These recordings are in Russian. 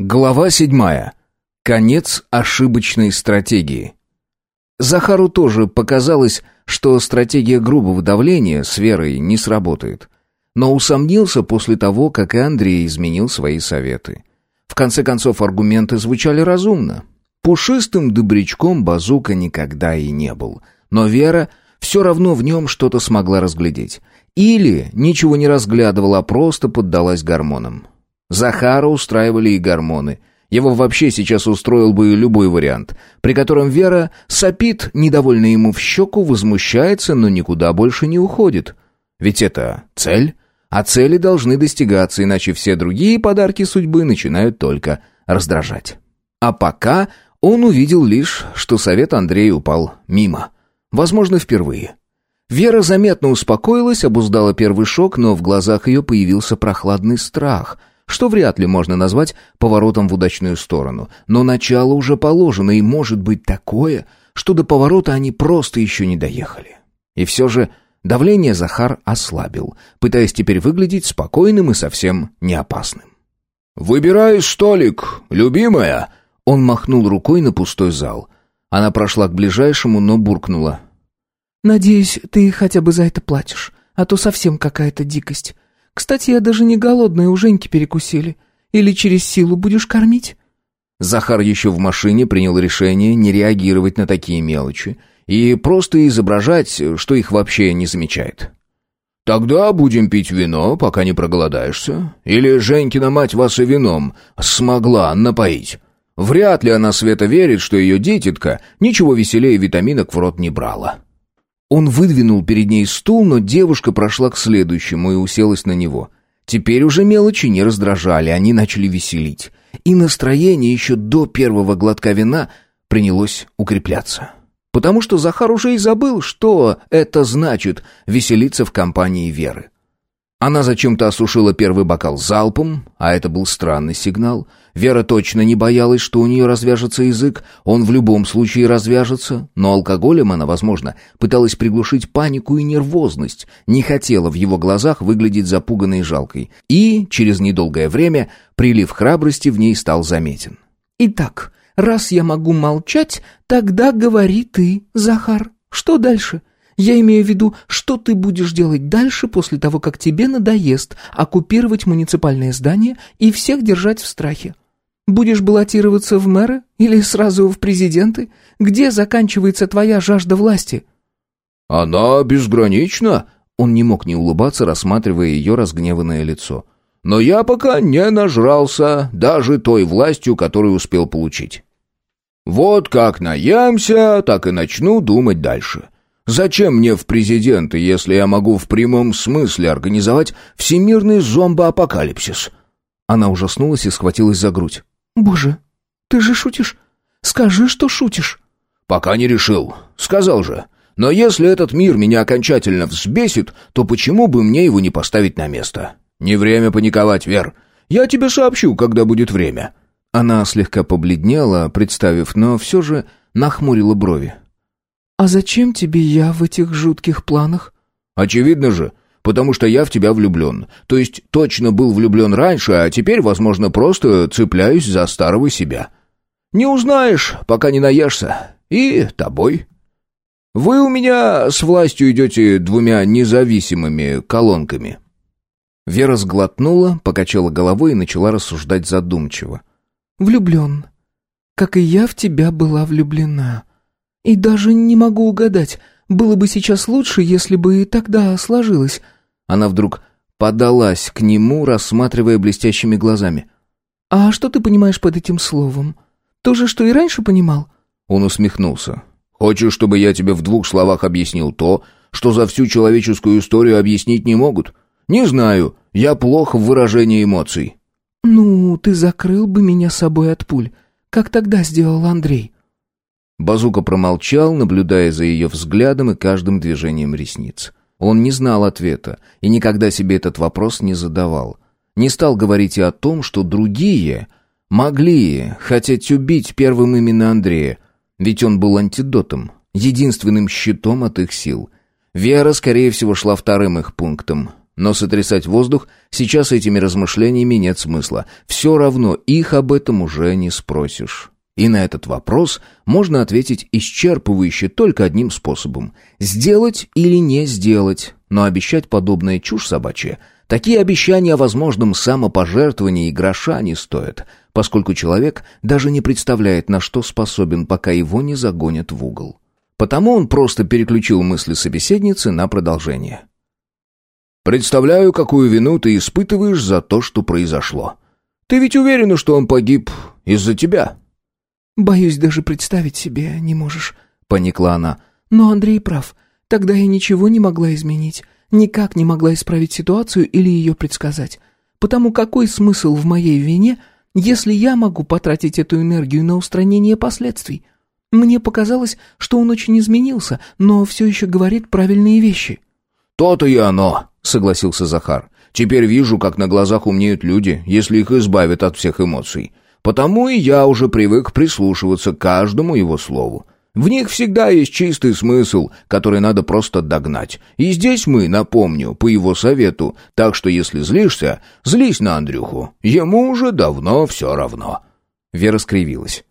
Глава седьмая. Конец ошибочной стратегии. Захару тоже показалось, что стратегия грубого давления с Верой не сработает. Но усомнился после того, как и Андрей изменил свои советы. В конце концов, аргументы звучали разумно. Пушистым добрячком Базука никогда и не был. Но Вера все равно в нем что-то смогла разглядеть. Или ничего не разглядывала, а просто поддалась гормонам. Захара устраивали и гормоны. Его вообще сейчас устроил бы любой вариант, при котором Вера сопит, недовольна ему в щеку, возмущается, но никуда больше не уходит. Ведь это цель, а цели должны достигаться, иначе все другие подарки судьбы начинают только раздражать. А пока он увидел лишь, что совет Андрея упал мимо. Возможно, впервые. Вера заметно успокоилась, обуздала первый шок, но в глазах ее появился прохладный страх — что вряд ли можно назвать поворотом в удачную сторону. Но начало уже положено, и может быть такое, что до поворота они просто еще не доехали. И все же давление Захар ослабил, пытаясь теперь выглядеть спокойным и совсем не опасным. «Выбирай столик, любимая!» Он махнул рукой на пустой зал. Она прошла к ближайшему, но буркнула. «Надеюсь, ты хотя бы за это платишь, а то совсем какая-то дикость. Кстати, я даже не голодная, у Женьки перекусили. Или через силу будешь кормить?» Захар еще в машине принял решение не реагировать на такие мелочи и просто изображать, что их вообще не замечает. «Тогда будем пить вино, пока не проголодаешься. Или Женькина мать вас и вином смогла напоить. Вряд ли она Света верит, что ее дитятка ничего веселее витаминок в рот не брала». Он выдвинул перед ней стул, но девушка прошла к следующему и уселась на него. Теперь уже мелочи не раздражали, они начали веселить. И настроение еще до первого глотка вина принялось укрепляться. Потому что Захар уже и забыл, что это значит веселиться в компании Веры. Она зачем-то осушила первый бокал залпом, а это был странный сигнал. Вера точно не боялась, что у нее развяжется язык, он в любом случае развяжется, но алкоголем она, возможно, пыталась приглушить панику и нервозность, не хотела в его глазах выглядеть запуганной и жалкой. И, через недолгое время, прилив храбрости в ней стал заметен. «Итак, раз я могу молчать, тогда говори ты, Захар. Что дальше?» Я имею в виду, что ты будешь делать дальше после того, как тебе надоест оккупировать муниципальное здание и всех держать в страхе. Будешь баллотироваться в мэры или сразу в президенты? Где заканчивается твоя жажда власти?» «Она безгранична», — он не мог не улыбаться, рассматривая ее разгневанное лицо. «Но я пока не нажрался даже той властью, которую успел получить. Вот как наемся, так и начну думать дальше». Зачем мне в президенты, если я могу в прямом смысле организовать всемирный зомбоапокалипсис?» Она ужаснулась и схватилась за грудь. «Боже, ты же шутишь? Скажи, что шутишь». «Пока не решил. Сказал же. Но если этот мир меня окончательно взбесит, то почему бы мне его не поставить на место? Не время паниковать, Вер. Я тебе сообщу, когда будет время». Она слегка побледнела, представив, но все же нахмурила брови. «А зачем тебе я в этих жутких планах?» «Очевидно же, потому что я в тебя влюблен. То есть точно был влюблен раньше, а теперь, возможно, просто цепляюсь за старого себя. Не узнаешь, пока не наешься. И тобой. Вы у меня с властью идете двумя независимыми колонками». Вера сглотнула, покачала головой и начала рассуждать задумчиво. «Влюблен. Как и я в тебя была влюблена. И даже не могу угадать, было бы сейчас лучше, если бы и тогда сложилось». Она вдруг подалась к нему, рассматривая блестящими глазами. «А что ты понимаешь под этим словом? То же, что и раньше понимал?» Он усмехнулся. «Хочешь, чтобы я тебе в двух словах объяснил то, что за всю человеческую историю объяснить не могут? Не знаю, я плох в выражении эмоций». «Ну, ты закрыл бы меня собой от пуль, как тогда сделал Андрей». Базука промолчал, наблюдая за ее взглядом и каждым движением ресниц. Он не знал ответа и никогда себе этот вопрос не задавал. Не стал говорить и о том, что другие могли хотеть убить первым именно Андрея, ведь он был антидотом, единственным щитом от их сил. Вера, скорее всего, шла вторым их пунктом. Но сотрясать воздух сейчас этими размышлениями нет смысла. Все равно их об этом уже не спросишь. И на этот вопрос можно ответить исчерпывающе только одним способом. Сделать или не сделать. Но обещать подобное чушь собачья. Такие обещания о возможном самопожертвовании и гроша не стоят, поскольку человек даже не представляет, на что способен, пока его не загонят в угол. Потому он просто переключил мысли собеседницы на продолжение. «Представляю, какую вину ты испытываешь за то, что произошло. Ты ведь уверена, что он погиб из-за тебя?» «Боюсь, даже представить себе не можешь», — поникла она. «Но Андрей прав. Тогда я ничего не могла изменить. Никак не могла исправить ситуацию или ее предсказать. Потому какой смысл в моей вине, если я могу потратить эту энергию на устранение последствий? Мне показалось, что он очень изменился, но все еще говорит правильные вещи». «То-то и оно», — согласился Захар. «Теперь вижу, как на глазах умнеют люди, если их избавят от всех эмоций. Потому и я уже привык прислушиваться к каждому его слову. В них всегда есть чистый смысл, который надо просто догнать. И здесь мы, напомню, по его совету, так что если злишься, злись на Андрюху. Ему уже давно все равно». Вера скривилась.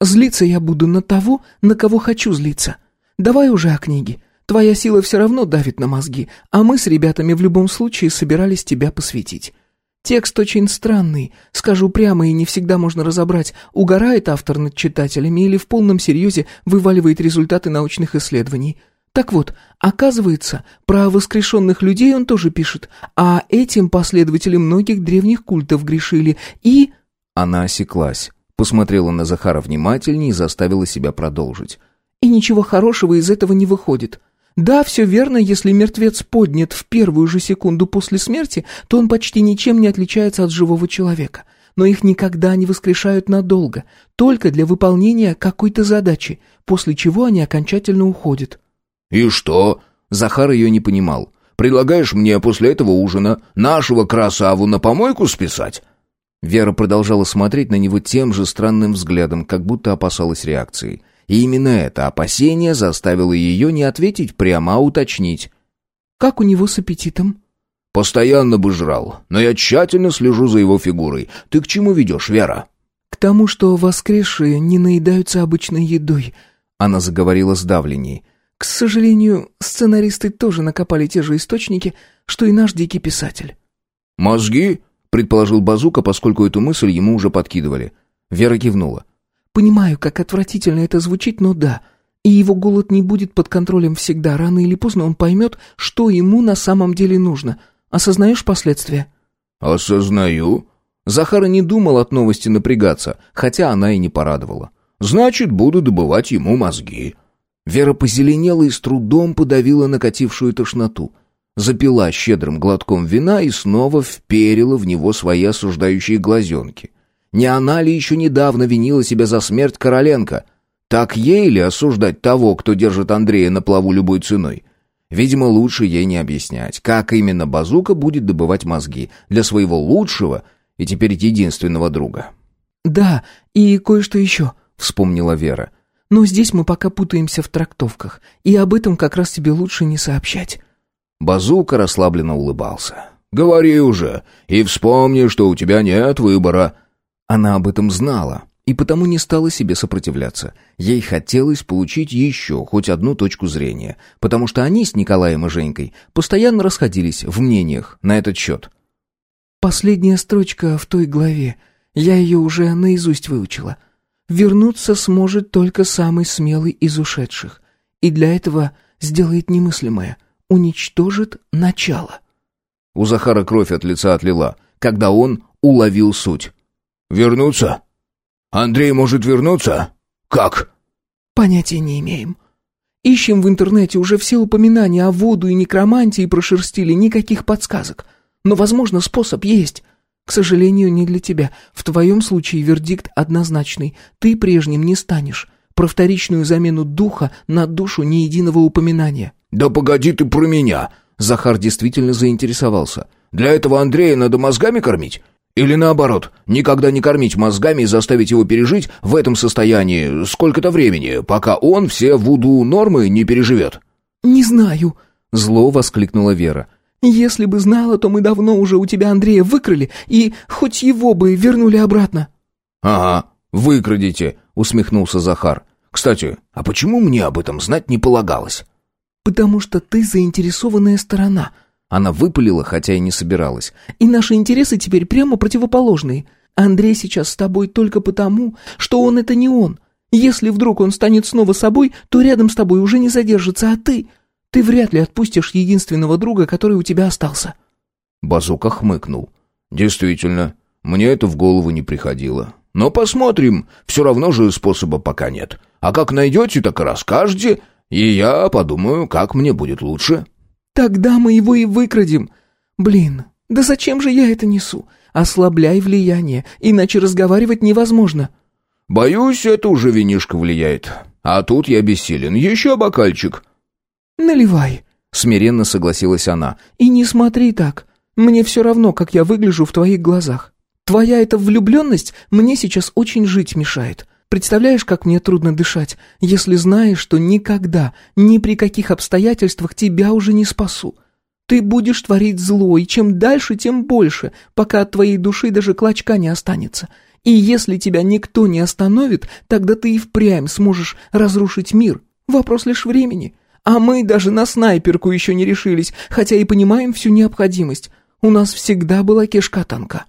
«Злиться я буду на того, на кого хочу злиться. Давай уже о книге. Твоя сила все равно давит на мозги, а мы с ребятами в любом случае собирались тебя посвятить. Текст очень странный, скажу прямо, и не всегда можно разобрать, угорает автор над читателями или в полном серьезе вываливает результаты научных исследований. Так вот, оказывается, про воскрешенных людей он тоже пишет, а этим последователи многих древних культов грешили, и... Она осеклась, посмотрела на Захара внимательнее и заставила себя продолжить. И ничего хорошего из этого не выходит. Да, все верно, если мертвец поднят в первую же секунду после смерти, то он почти ничем не отличается от живого человека. Но их никогда не воскрешают надолго, только для выполнения какой-то задачи, после чего они окончательно уходят. «И что?» Захар ее не понимал. «Предлагаешь мне после этого ужина нашего красаву на помойку списать?» Вера продолжала смотреть на него тем же странным взглядом, как будто опасалась реакции. И именно это опасение заставило ее не ответить прямо, а уточнить. «Как у него с аппетитом?» «Постоянно бы жрал, но я тщательно слежу за его фигурой. Ты к чему ведешь, Вера?» «К тому, что воскресшие не наедаются обычной едой», — она заговорила с давленней. «К сожалению, сценаристы тоже накопали те же источники, что и наш дикий писатель». «Мозги?» — предположил Базука, поскольку эту мысль ему уже подкидывали. Вера кивнула. Понимаю, как отвратительно это звучит, но да. И его голод не будет под контролем всегда. Рано или поздно он поймет, что ему на самом деле нужно. Осознаешь последствия?» «Осознаю». Захара не думал от новости напрягаться, хотя она и не порадовала. «Значит, буду добывать ему мозги». Вера позеленела и с трудом подавила накатившую тошноту. Запила щедрым глотком вина и снова вперила в него свои осуждающие глазенки. Не она ли еще недавно винила себя за смерть Короленко? Так ей ли осуждать того, кто держит Андрея на плаву любой ценой? Видимо, лучше ей не объяснять, как именно Базука будет добывать мозги для своего лучшего и теперь единственного друга. «Да, и кое-что еще», — вспомнила Вера. «Но здесь мы пока путаемся в трактовках, и об этом как раз тебе лучше не сообщать». Базука расслабленно улыбался. «Говори уже, и вспомни, что у тебя нет выбора», она об этом знала и потому не стала себе сопротивляться. Ей хотелось получить еще хоть одну точку зрения, потому что они с Николаем и Женькой постоянно расходились в мнениях на этот счет. «Последняя строчка в той главе. Я ее уже наизусть выучила. Вернуться сможет только самый смелый из ушедших. И для этого сделает немыслимое. Уничтожит начало». У Захара кровь от лица отлила, когда он уловил суть. «Вернуться? Андрей может вернуться? Как?» «Понятия не имеем. Ищем в интернете уже все упоминания о воду и некромантии прошерстили, никаких подсказок. Но, возможно, способ есть. К сожалению, не для тебя. В твоем случае вердикт однозначный. Ты прежним не станешь. Про вторичную замену духа на душу ни единого упоминания». «Да погоди ты про меня!» Захар действительно заинтересовался. «Для этого Андрея надо мозгами кормить? Или наоборот, никогда не кормить мозгами и заставить его пережить в этом состоянии сколько-то времени, пока он все вуду нормы не переживет?» «Не знаю», — зло воскликнула Вера. Если бы знала, то мы давно уже у тебя Андрея выкрали и хоть его бы вернули обратно». «Ага, выкрадите», — усмехнулся Захар. «Кстати, а почему мне об этом знать не полагалось?» «Потому что ты заинтересованная сторона», — она выпалила, хотя и не собиралась. «И наши интересы теперь прямо противоположные. Андрей сейчас с тобой только потому, что он — это не он. Если вдруг он станет снова собой, то рядом с тобой уже не задержится, а ты... Ты вряд ли отпустишь единственного друга, который у тебя остался». Базука хмыкнул. «Действительно, мне это в голову не приходило. Но посмотрим, все равно же способа пока нет. А как найдете, так и расскажете, и я подумаю, как мне будет лучше». «Тогда мы его и выкрадем. Блин, да зачем же я это несу? Ослабляй влияние, иначе разговаривать невозможно». «Боюсь, это уже винишка влияет. А тут я бессилен. Еще бокальчик». «Наливай», — смиренно согласилась она. «И не смотри так. Мне все равно, как я выгляжу в твоих глазах. Твоя эта влюбленность мне сейчас очень жить мешает. Представляешь, как мне трудно дышать, если знаешь, что никогда, ни при каких обстоятельствах тебя уже не спасу. Ты будешь творить зло, и чем дальше, тем больше, пока от твоей души даже клочка не останется. И если тебя никто не остановит, тогда ты и впрямь сможешь разрушить мир. Вопрос лишь времени. А мы даже на снайперку еще не решились, хотя и понимаем всю необходимость. У нас всегда была кишка танка.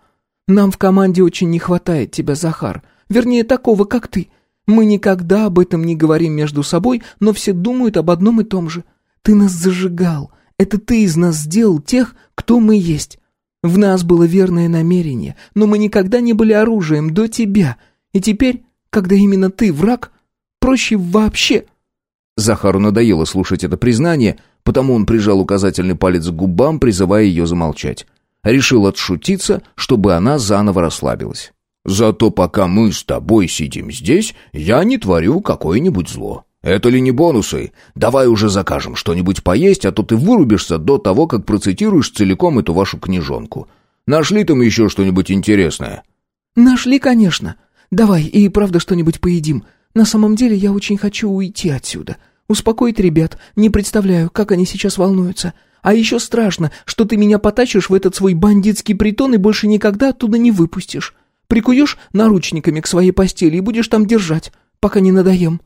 Нам в команде очень не хватает тебя, Захар. Вернее, такого, как ты. Мы никогда об этом не говорим между собой, но все думают об одном и том же. Ты нас зажигал. Это ты из нас сделал тех, кто мы есть. В нас было верное намерение, но мы никогда не были оружием до тебя. И теперь, когда именно ты враг, проще вообще...» Захару надоело слушать это признание, потому он прижал указательный палец к губам, призывая ее замолчать. Решил отшутиться, чтобы она заново расслабилась. «Зато пока мы с тобой сидим здесь, я не творю какое-нибудь зло. Это ли не бонусы? Давай уже закажем что-нибудь поесть, а то ты вырубишься до того, как процитируешь целиком эту вашу книжонку. Нашли там еще что-нибудь интересное?» «Нашли, конечно. Давай, и правда что-нибудь поедим. На самом деле я очень хочу уйти отсюда. Успокоить ребят. Не представляю, как они сейчас волнуются. А еще страшно, что ты меня потащишь в этот свой бандитский притон и больше никогда оттуда не выпустишь. Прикуешь наручниками к своей постели и будешь там держать, пока не надоем».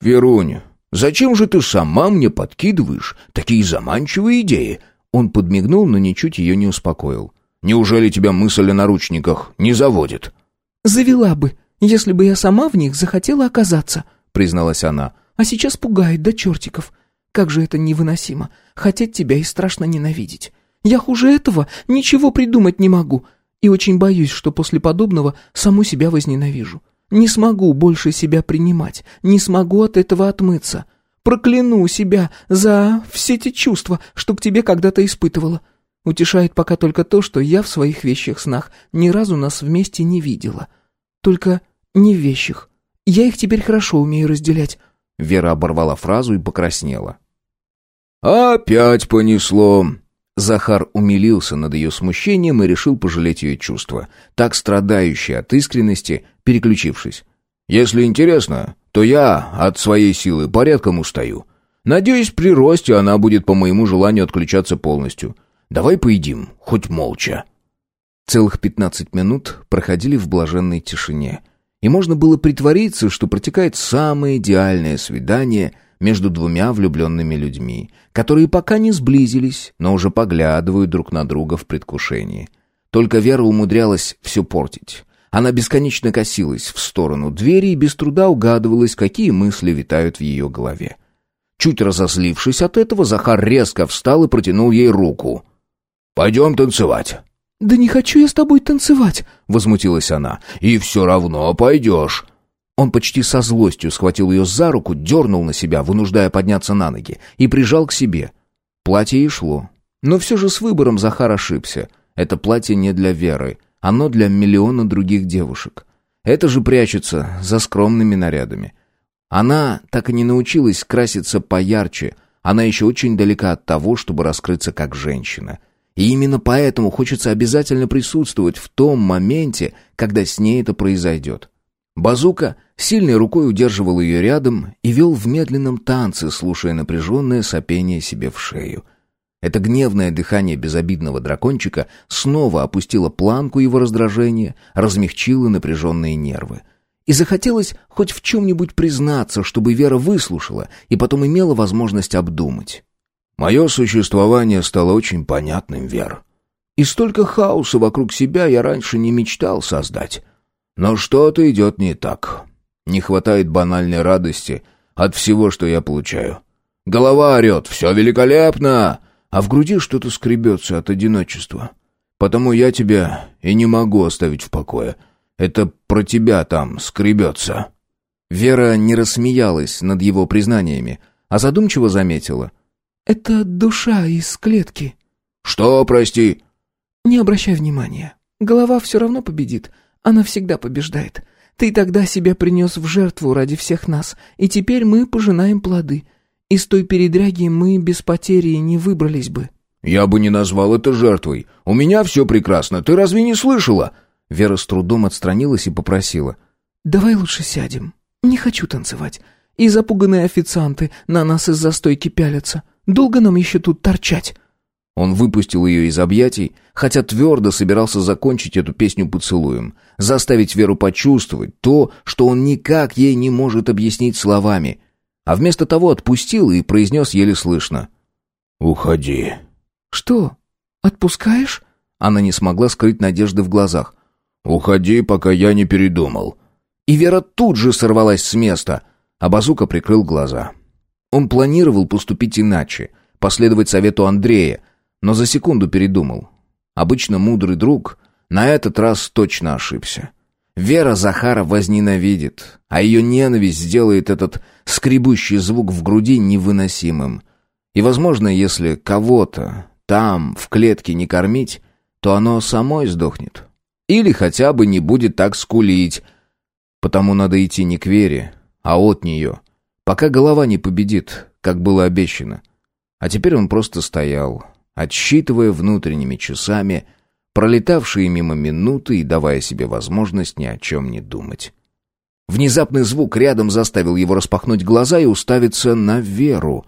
«Веруня, зачем же ты сама мне подкидываешь такие заманчивые идеи?» Он подмигнул, но ничуть ее не успокоил. «Неужели тебя мысль о наручниках не заводит?» «Завела бы, если бы я сама в них захотела оказаться», — призналась она. «А сейчас пугает до чертиков. Как же это невыносимо, хотеть тебя и страшно ненавидеть. Я хуже этого ничего придумать не могу, и очень боюсь, что после подобного саму себя возненавижу. Не смогу больше себя принимать, не смогу от этого отмыться. Прокляну себя за все те чувства, что к тебе когда-то испытывала. Утешает пока только то, что я в своих вещих снах ни разу нас вместе не видела. Только не в вещих. Я их теперь хорошо умею разделять. Вера оборвала фразу и покраснела. «Опять понесло!» Захар умилился над ее смущением и решил пожалеть ее чувства, так страдающие от искренности, переключившись. «Если интересно, то я от своей силы порядком устаю. Надеюсь, при росте она будет по моему желанию отключаться полностью. Давай поедим, хоть молча». Целых пятнадцать минут проходили в блаженной тишине, и можно было притвориться, что протекает самое идеальное свидание между двумя влюбленными людьми, которые пока не сблизились, но уже поглядывают друг на друга в предвкушении. Только Вера умудрялась все портить. Она бесконечно косилась в сторону двери и без труда угадывалась, какие мысли витают в ее голове. Чуть разозлившись от этого, Захар резко встал и протянул ей руку. «Пойдем танцевать». «Да не хочу я с тобой танцевать», — возмутилась она. «И все равно пойдешь». Он почти со злостью схватил ее за руку, дернул на себя, вынуждая подняться на ноги, и прижал к себе. Платье ей шло. Но все же с выбором Захар ошибся. Это платье не для Веры, оно для миллиона других девушек. Это же прячется за скромными нарядами. Она так и не научилась краситься поярче, она еще очень далека от того, чтобы раскрыться как женщина. И именно поэтому хочется обязательно присутствовать в том моменте, когда с ней это произойдет. Базука сильной рукой удерживал ее рядом и вел в медленном танце, слушая напряженное сопение себе в шею. Это гневное дыхание безобидного дракончика снова опустило планку его раздражения, размягчило напряженные нервы. И захотелось хоть в чем-нибудь признаться, чтобы Вера выслушала и потом имела возможность обдумать. «Мое существование стало очень понятным, Вер. И столько хаоса вокруг себя я раньше не мечтал создать. Но что-то идет не так. Не хватает банальной радости от всего, что я получаю. Голова орет «Все великолепно!» а в груди что-то скребется от одиночества. Потому я тебя и не могу оставить в покое. Это про тебя там скребется». Вера не рассмеялась над его признаниями, а задумчиво заметила. «Это душа из клетки». «Что, прости?» «Не обращай внимания. Голова все равно победит. Она всегда побеждает. Ты тогда себя принес в жертву ради всех нас, и теперь мы пожинаем плоды. Из той передряги мы без потери не выбрались бы». «Я бы не назвал это жертвой. У меня все прекрасно. Ты разве не слышала?» Вера с трудом отстранилась и попросила. «Давай лучше сядем. Не хочу танцевать. И запуганные официанты на нас из-за стойки пялятся. Долго нам еще тут торчать?» Он выпустил ее из объятий, хотя твердо собирался закончить эту песню поцелуем, заставить Веру почувствовать то, что он никак ей не может объяснить словами, а вместо того отпустил и произнес еле слышно. «Уходи». «Что, отпускаешь?» Она не смогла скрыть надежды в глазах. «Уходи, пока я не передумал». И Вера тут же сорвалась с места, а Базука прикрыл глаза. Он планировал поступить иначе, последовать совету Андрея, но за секунду передумал. Обычно мудрый друг на этот раз точно ошибся. Вера Захара возненавидит, а ее ненависть сделает этот скребущий звук в груди невыносимым. И, возможно, если кого-то там, в клетке, не кормить, то оно само сдохнет. Или хотя бы не будет так скулить. Потому надо идти не к Вере, а от нее. Пока голова не победит, как было обещано. А теперь он просто стоял, отсчитывая внутренними часами пролетавшие мимо минуты и давая себе возможность ни о чем не думать. Внезапный звук рядом заставил его распахнуть глаза и уставиться на Веру.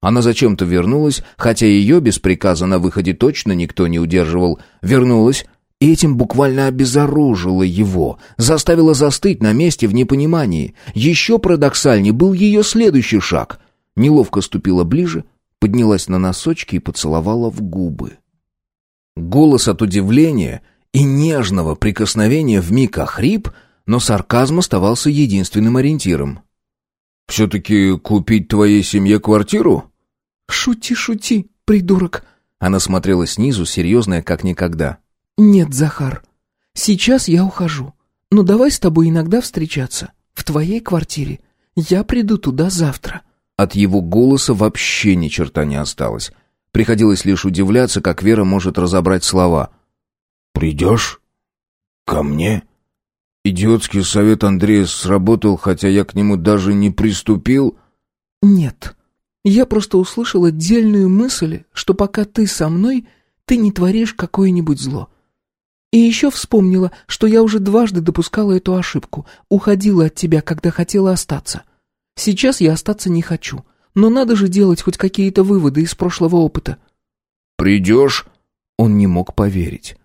Она зачем-то вернулась, хотя ее без приказа на выходе точно никто не удерживал. Вернулась и этим буквально обезоружила его, заставила застыть на месте в непонимании. Еще парадоксальнее был ее следующий шаг. Неловко ступила ближе, поднялась на носочки и поцеловала в губы. Голос от удивления и нежного прикосновения вмиг охрип, но сарказм оставался единственным ориентиром. «Все-таки купить твоей семье квартиру?» «Шути, шути, придурок!» Она смотрела снизу, серьезная как никогда. «Нет, Захар, сейчас я ухожу. Но давай с тобой иногда встречаться. В твоей квартире. Я приду туда завтра». От его голоса вообще ни черта не осталось. Приходилось лишь удивляться, как Вера может разобрать слова. «Придешь? Ко мне?» Идиотский совет Андрея сработал, хотя я к нему даже не приступил. «Нет. Я просто услышал отдельную мысль, что пока ты со мной, ты не творишь какое-нибудь зло. И еще вспомнила, что я уже дважды допускала эту ошибку, уходила от тебя, когда хотела остаться. Сейчас я остаться не хочу. Но надо же делать хоть какие-то выводы из прошлого опыта. «Придешь?» Он не мог поверить.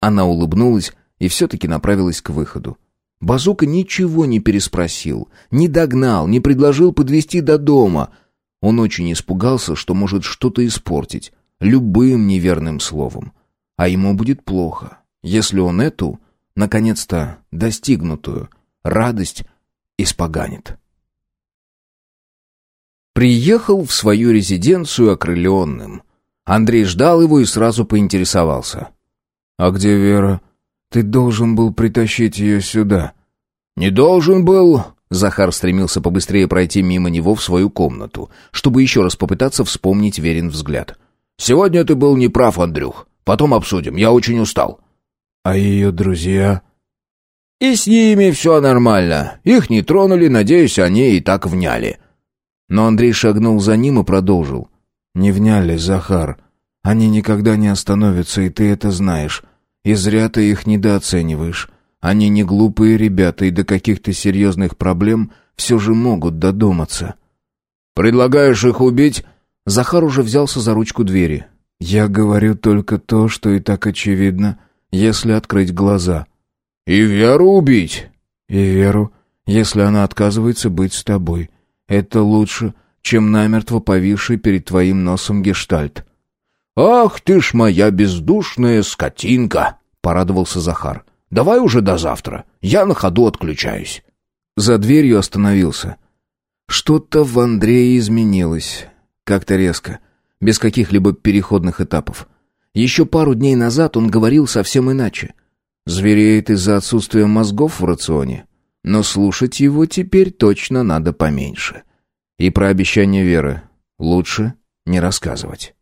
Она улыбнулась и все-таки направилась к выходу. Базука ничего не переспросил, не догнал, не предложил подвести до дома. Он очень испугался, что может что-то испортить, любым неверным словом. А ему будет плохо, если он эту, наконец-то достигнутую, радость испоганит. Приехал в свою резиденцию окрыленным. Андрей ждал его и сразу поинтересовался. «А где Вера? Ты должен был притащить ее сюда». «Не должен был...» Захар стремился побыстрее пройти мимо него в свою комнату, чтобы еще раз попытаться вспомнить верен взгляд. «Сегодня ты был неправ, Андрюх. Потом обсудим. Я очень устал». «А ее друзья?» «И с ними все нормально. Их не тронули, надеюсь, они и так вняли». Но Андрей шагнул за ним и продолжил. «Не вняли, Захар. Они никогда не остановятся, и ты это знаешь. И зря ты их недооцениваешь. Они не глупые ребята, и до каких-то серьезных проблем все же могут додуматься». «Предлагаешь их убить?» Захар уже взялся за ручку двери. Я говорю только то, что и так очевидно, если открыть глаза. И Веру убить? И Веру, если она отказывается быть с тобой. Это лучше, чем намертво повисший перед твоим носом гештальт. «Ах ты ж моя бездушная скотинка!» — порадовался Захар. «Давай уже до завтра. Я на ходу отключаюсь». За дверью остановился. Что-то в Андрее изменилось. Как-то резко. Без каких-либо переходных этапов. Еще пару дней назад он говорил совсем иначе. Звереет из-за отсутствия мозгов в рационе. Но слушать его теперь точно надо поменьше. И про обещание Веры лучше не рассказывать.